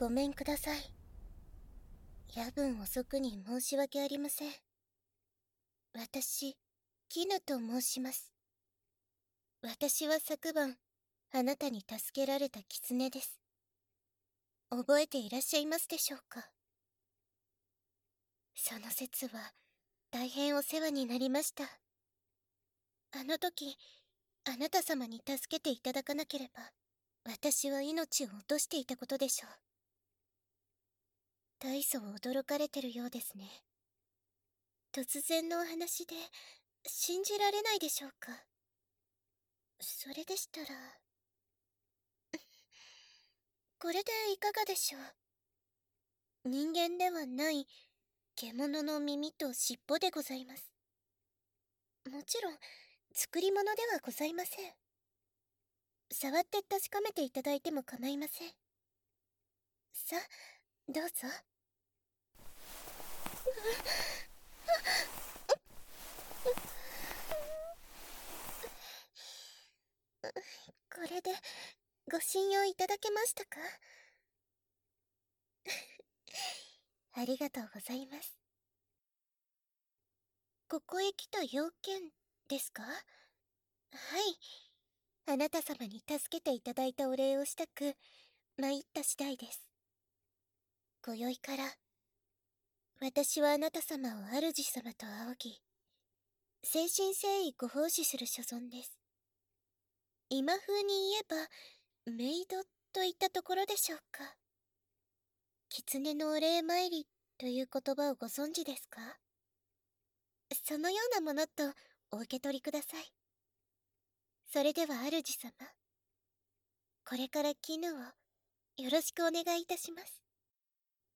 ごめんください。夜分遅くに申し訳ありません。私、絹と申します。私は昨晩、あなたに助けられた狐です。覚えていらっしゃいますでしょうか？その説は、大変お世話になりました。あの時、あなた様に助けていただかなければ、私は命を落としていたことでしょう。大層驚かれてるようですね。突然のお話で、信じられないでしょうか？それでしたら、これでいかがでしょう？人間ではない獣の耳と尻尾でございます。もちろん、作り物ではございません。触って確かめていただいても構いません。さあ、どうぞ。これでご信用いただけましたか？ありがとうございます。ここへ来た要件ですか？はい。あなた様に助けていただいたお礼をしたく、参った次第です。今宵から、私はあなた様を主様と仰ぎ、誠心誠意ご奉仕する所存です。今風に言えば、メイドといったところでしょうか。狐のお礼参りという言葉をご存知ですか？そのようなものとお受け取りください。それでは主様。これから絹をよろしくお願いいたします。